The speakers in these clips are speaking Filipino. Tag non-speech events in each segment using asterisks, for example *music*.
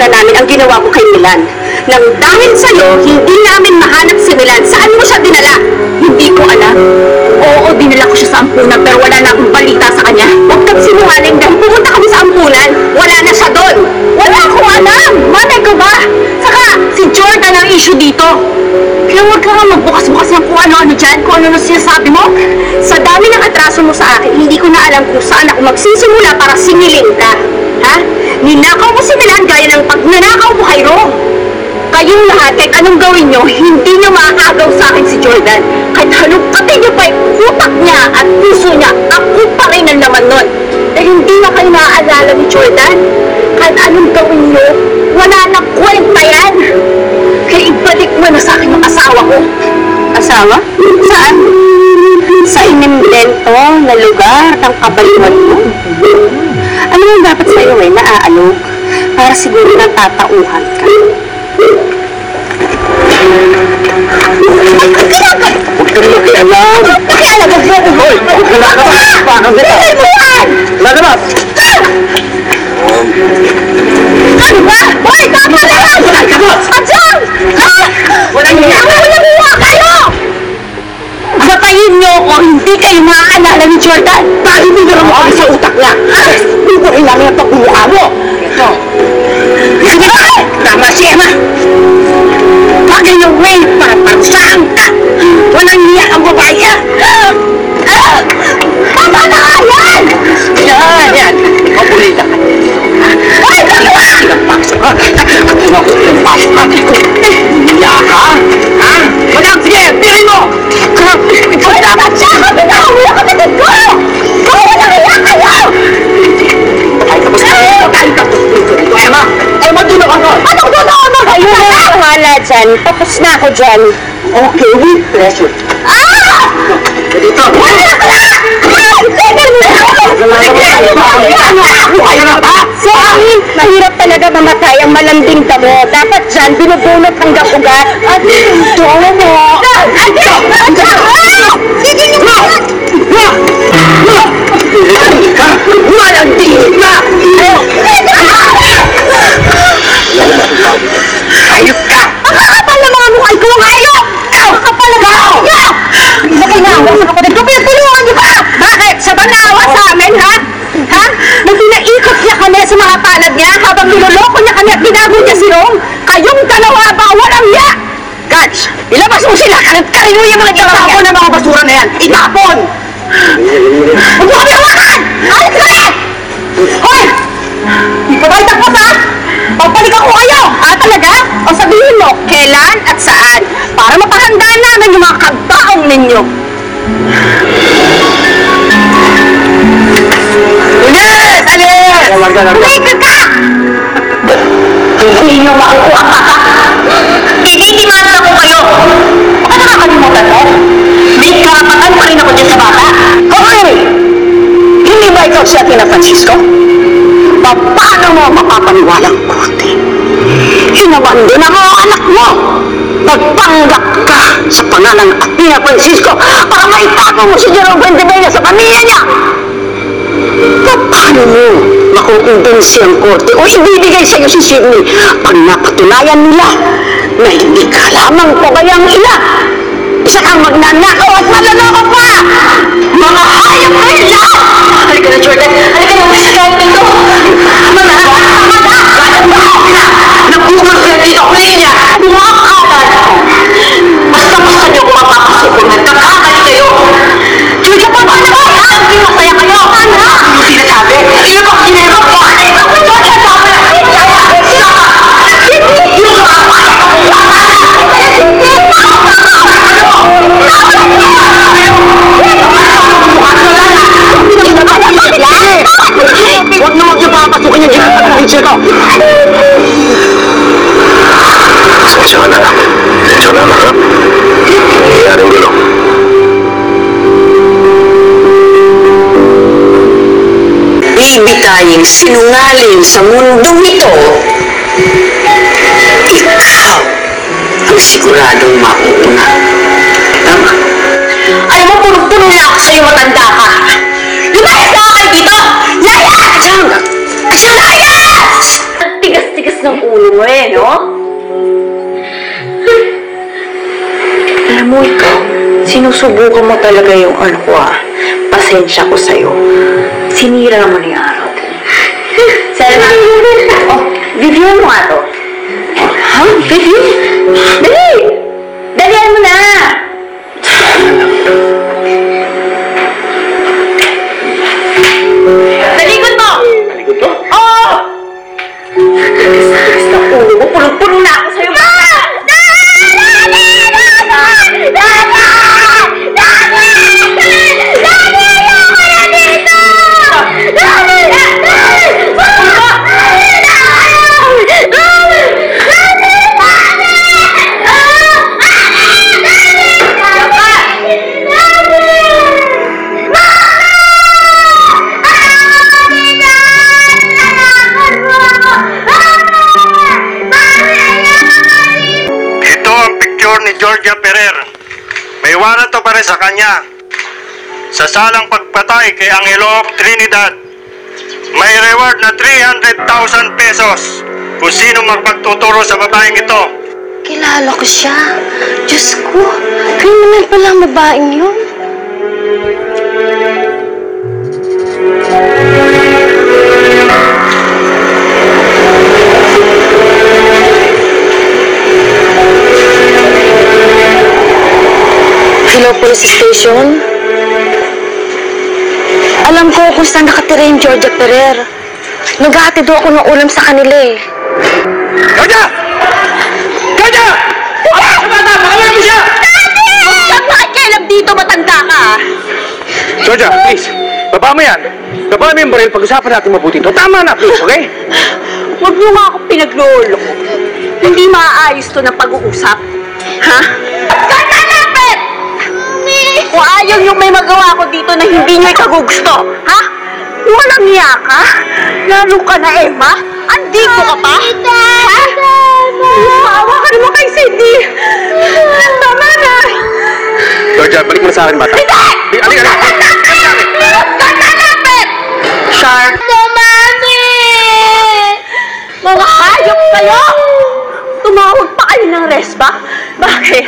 na namin ang ginawa ko kay Milan. Nang dahil sa'yo, hindi namin mahanap si Milan. Saan mo siya dinala? Hindi ko alam. Oo, dinala ko siya sa ampunan pero wala na akong balita sa kanya. Huwag kang sinungaling dahil pumunta kami sa ampunan. Wala na siya doon. Wala akong alam. Malay ko ba? Saka, si Jordan ang issue dito. Kaya huwag ka nga magbukas-bukas ng kung ano-ano dyan, kung ano-ano sinasabi mo. Sa dami ng atraso mo sa akin, hindi ko na alam kung saan ako magsisimula para singilin ka. Ha? Ninakaw mo si Milan gaya ng pag nanakaw mo kay Rome. Kayong lahat, kahit anong gawin nyo, *laughs* hindi nyo makakagaw sa akin si Jordan. Kahit halugkatin nyo pa yung utak niya at puso niya, ako pa rin ang laman nun. Dahil hindi na kayo naaalala ni Jordan. Kahit anong gawin nyo, wala na kwenta yan. Kaya ibalik mo na sa akin ang asawa ko. Asawa? Saan? Sa inimbento na lugar ng kabaliwan mo. Ano yung dapat sa'yo eh, naaalok? Para siguro nang tatauhan ka. Huwag ka naman kialam. Pakialam mo po! Hoy! Huwag ka lang naman. Paano kita? Lalabas! Ano ba? Hoy, tama na yan! Adyang! Ha? Walang hiya. Walang hiya kayo! Patayin niyo ako, hindi kayo maaalala ni Jordan. Dahil hindi na naman dyan? Tapos na ako dyan. Okay, with pleasure. Ah! Dito. Sorry, mahirap talaga mamatay ang malanding damo. Dapat dyan, binubunot hanggang ugat. At doon mo. Walang tingin na! Hayop ka! Ang kakapal na mga mukha ko ang hayop! Ang kakapal na mga mukha! Nakinawa sa kapatid ko, pinutulungan niyo ba? Bakit? Siya ba naawa sa amin, ha? Ha? Nung pinaikot niya kami sa mga palad niya habang niloloko niya kami at binago niya si Rome, kayong dalawa ba walang ya? Gats! Ilabas mo sila! Kalit-kalit mo yung mga itapon ng mga basura na yan! Itapon! Huwag mo kami hawakan! Alis ka rin! Hoy! Di pa tayo tapos, ha? Pagbalik ako kayo! Ah, talaga? O sabihin mo, kailan at saan? Para mapahanda namin yung mga kagbaong ninyo. Alis! Tumigil ka! Hindi nyo makukuha pa ka. Ititimanan ako kayo. Baka nakakalimutan mo? May karapatan pa rin ako dyan sa bata. Hoy! Hindi ba ikaw si Atina Francisco? Pa- Paano mo mapapaniwalang korte? Hinabando na mga anak mo! Pagpanggap ka sa pangalan ng Atina Francisco para maitago mo si Jerome Vendevilla sa pamilya niya! Pa- Paano mo makukumbinsi ang korte o ibibigay sa'yo si Sidney pag napatunayan nila na hindi ka lamang pabayang ina? Isa kang magnanakaw at manlaloko pa! Mga hayop kayo lahat! Halika na, Jordan! Halika na, umalis ka dito! Tama na! Bakit ba ako na? Nagbukas ka dito! Niya! Mga kalat! Basta-basta niyo kung mapapasukon at kakakali Tayong sinungaling sa mundong ito, ikaw ang siguradong mauna. Tama? Alam mo, punong-puno na ako sa'yo matanda ka. Lumayas na kayo dito! Layas! Diyan! Layas! Ang tigas-tigas ng ulo mo eh, no? Alam mo ikaw, sinusubukan mo talaga yung ano ko ah. Pasensya ko sa'yo. Sinira mo na yung araw. Selma, Oh, Vivian mo nga to. Rin sa kanya. Sa salang pagpatay kay Angelo Trinidad, may reward na 300,000 pesos kung sino magpagtuturo sa babaeng ito. Kilala ko siya. Diyos ko, criminal pala ang babaeng yun. Hello, police station. Alam ko kung saan nakatira yung Georgia Ferrer. Naghahatid ako ng ulam sa kanila eh. Georgia! Georgia! Sa bata? Pakawalan mo siya! Huwag kang makikialam dito, matanda ka! ah. Georgia, please. Baba mo yan. Baba mo yung baril. Pag-usapan natin mabuti ito. Tama na, please, okay? Huwag niyo nga ako pinaglolo. Hindi maaayos to ng pag-uusap. Ha? Kakalapit! Kung ayaw niyo may magawa ko dito na hindi niyo ikagugusto, ha? Walang niya ka? Lalo ka na, Emma? Andito ka pa? Ha? Maawa ka naman kay Cindy! Tama na! Georgia, balik mo na sa akin, bata. Hindi! Halika, halika. Huwag kang lalapit! Char, Mami! Mga hayop kayo! Tumawag pa kayo ng resba? Bakit?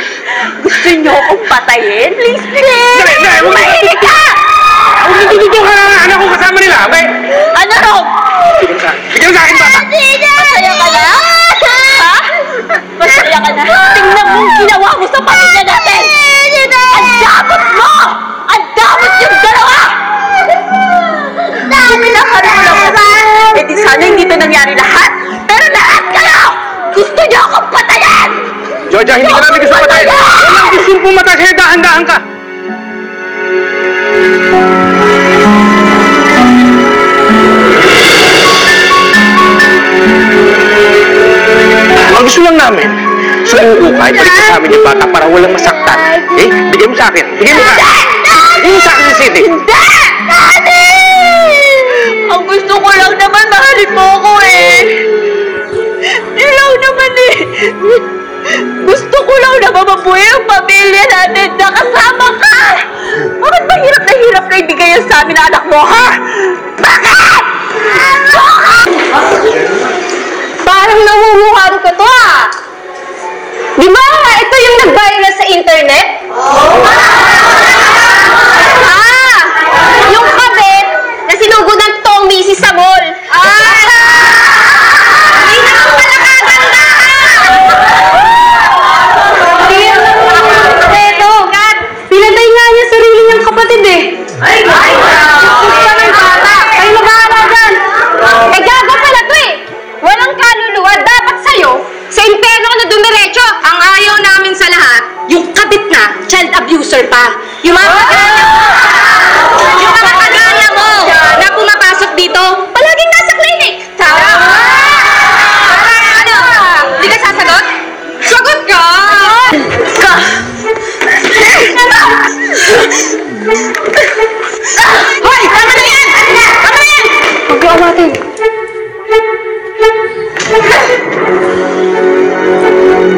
Gusto niyo akong patayin? Please, please! Dali, dali, huwag- Mahilig ka! Huwag mo tututo ka na anak ko kasama nila, okay? Ano raw? Bigyan sa Bigyan sa akin, bata. Masaya ka na? Ha? Masaya ka na? Tingnan mo ang ginawa mo sa pamilya natin! Ang damot mo! Ang damot yung dalawa! Pinakano mo lang kasi. Eh di sana hindi to nangyari lahat. Pero lahat kayo! Gusto niyo patayin! Georgia, hindi ka namin gusto patayin. Walang gustong pumatay sa'yo, dahan-dahan ka. Ang gusto lang namin, sumuko ka, ibalik ka sa amin yung bata para walang masaktan. Eh, bigay mo sa akin. Bigay mo akin. Bigay mo sa akin si Cindy. Hindi! Daddy! Ang gusto ko lang naman mahalin mo ako eh. Ilaw naman eh. Gusto ko lang na mababuhay ang pamilya natin na kasama ka. Bakit ba hirap na hirap na ibigay yan sa amin na anak mo, ha? Bakit? Bakit? parang namumuhaan ko to ah. Di ba ito yung nag-viral sa internet? Ah! Gaga pala to eh. Walang kaluluwa. Dapat sa'yo, sa impyerno ka na dumiretso. Ang ayaw namin sa lahat, yung kabit na, child abuser pa. Yung mga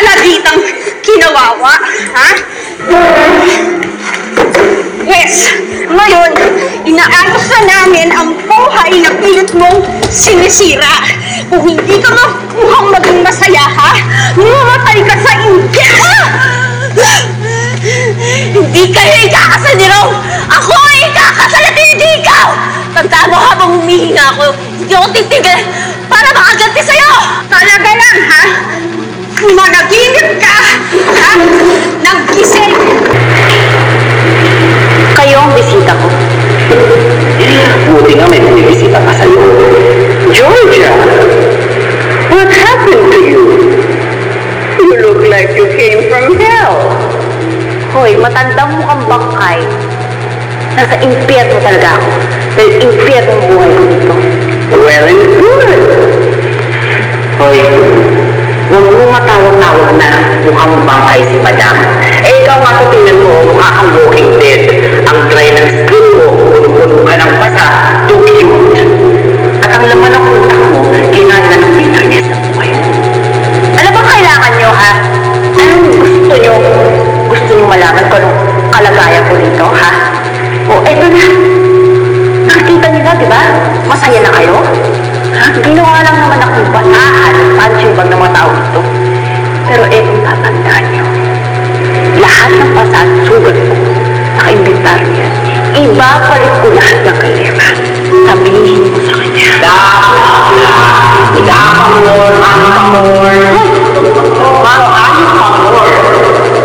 kalagitang kinawawa, ha? Yes, ngayon, inaayos na namin ang buhay na pilit mong sinisira. Kung hindi ka makuhang maging masaya, ha? Mamatay ka sa impyerno! hindi kayo ikakasal! Ako ay ikakasal at hindi ikaw! Tandaan mo habang humihinga ako, hindi ako titigil para makaganti sa'yo! Talaga lang, ha? Managinip ka! Ha? Nagkising! Kayo ang bisita ko. Buti nga may bumibisita ka sa'yo. Georgia! What happened to you? You look like you came from hell. Hoy, matandang mukhang bangkay. Nasa impyerno talaga ako. Dahil impyerno ang buhay ko dito. Well and good. Hoy, huwag mo matawag-tawag na mukhang bangkay si Madam. Eh, ikaw nga Ibabalik ko lahat ng kalema. Sabihin mo sa kanya.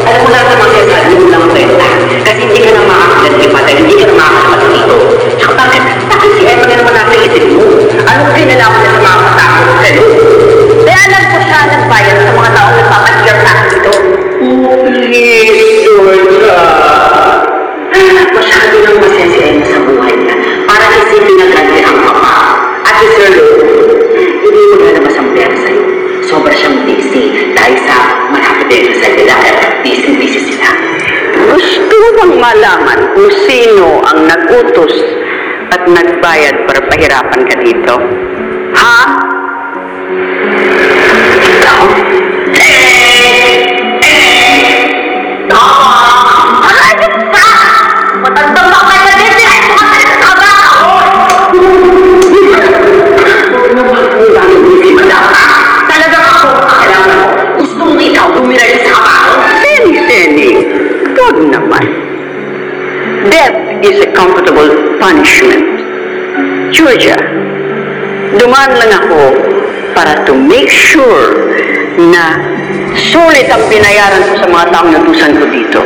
Alam mo lahat ng mga sinasabi mo lang kwenta. Kasi hindi ka na makakaganti dahil hindi ka na makakapag nagutos at nagbayad para pahirapan ka dito? Ha? Is a comfortable punishment. Georgia, dumaan lang ako para to make sure na sulit ang binayaran ko sa mga taong natusan ko dito.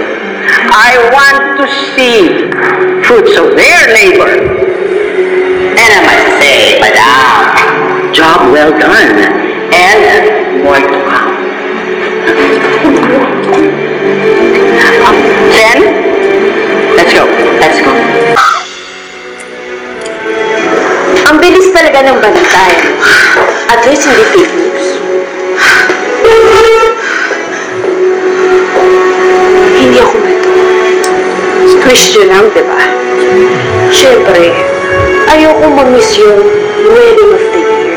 I want to see fruits of their labor. And I must say, madam, job well done. And more to come. *laughs* Christian lang, di ba? Siyempre, ayoko mag-miss yung wedding of the year.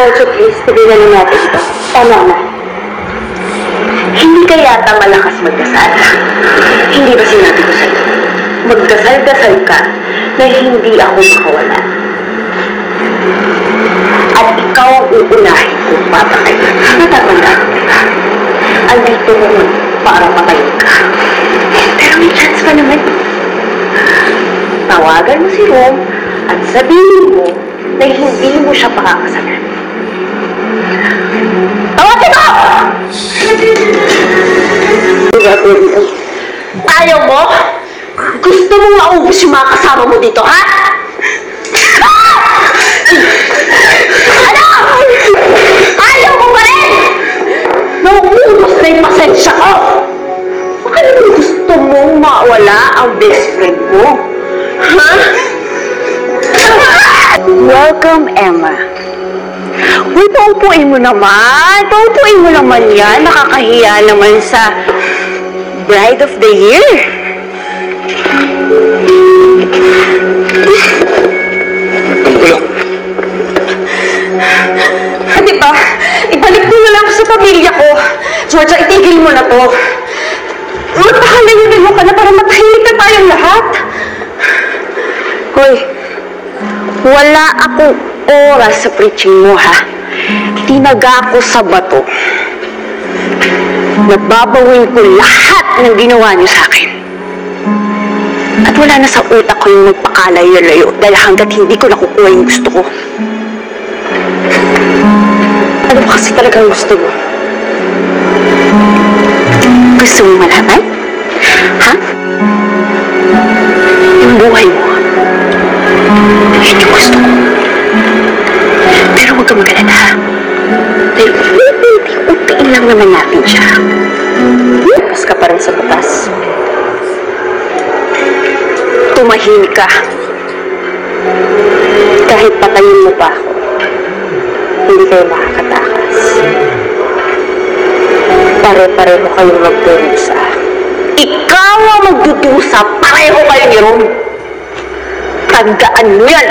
Also, please, tigilan na natin ito. Tama na. Hindi ka yata malakas magdasal. Hindi ba sinabi ko sa'yo? Magdasal-dasal ka na hindi ako makawala. Ikaw ang uunahin kung papatay. Natatandaan mo ba? Andito mo para patayin ka. Pero may chance pa naman. Tawagan mo si Rom at sabihin mo na hindi mo siya pakakasalan. Tawagin mo! Ayaw mo? Gusto mo maubos yung mga kasama mo dito, ha? Ano? Ayaw mo pa rin? Nauubos na yung pasensya ko. Baka naman gusto mong mawala ang best friend mo. Ha? Welcome, Emma. Uy, paupuin mo naman. Paupuin mo naman yan. Nakakahiya naman sa Bride of the Year. Di ba? Ibalik mo na lang ako sa pamilya ko. Georgia, itigil mo na to. Magpakalayunin mo ka na para matahimik na tayong lahat. Hoy, wala akong oras sa preaching mo, ha? Tinaga ko sa bato. Nababawin ko lahat ng ginawa niyo sa akin. At wala na sa utak ko yung magpakalayo-layo dahil hanggat hindi ko nakukuha yung gusto ko. Ano ba kasi talagang gusto mo? Gusto mo malaman? Ha? Yung buhay mo. Yun gusto ko. Pero huwag ka magalala. Dahil unti-untiin lang naman natin siya. Pas ka pa rin sa batas. Tumahimik ka. Kahit patayin mo pa ako, hindi kayo makakatakas. Pare-pareho kayong magdurusa. Ikaw ang magdudusa, pareho kayo ni Ron. Tandaan mo yan!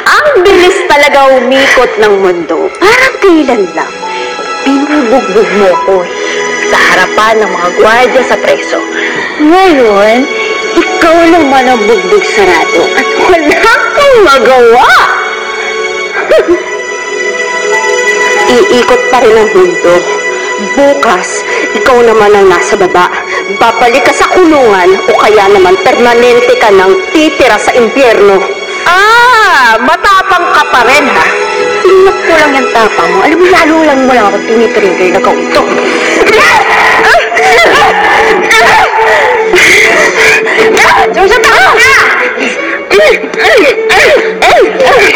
Ang bilis talaga umikot ng mundo. Parang kailan lang. Binubugbog mo ko eh, sa harapan ng mga gwardya sa preso. Ngayon, ikaw naman ang bugbog sarado at wala kang magawa. *laughs* Iikot pa rin ang mundo. Bukas, ikaw naman ang nasa baba. Babalik ka sa kulungan o kaya naman permanente ka nang titira sa impyerno. Ah, matapang ka pa rin ha. Tingnan ko lang yung tapang mo. Alam mo, lalo lang mo lang ako tinitrigger na *laughs* kautok. Diyosa, tama na!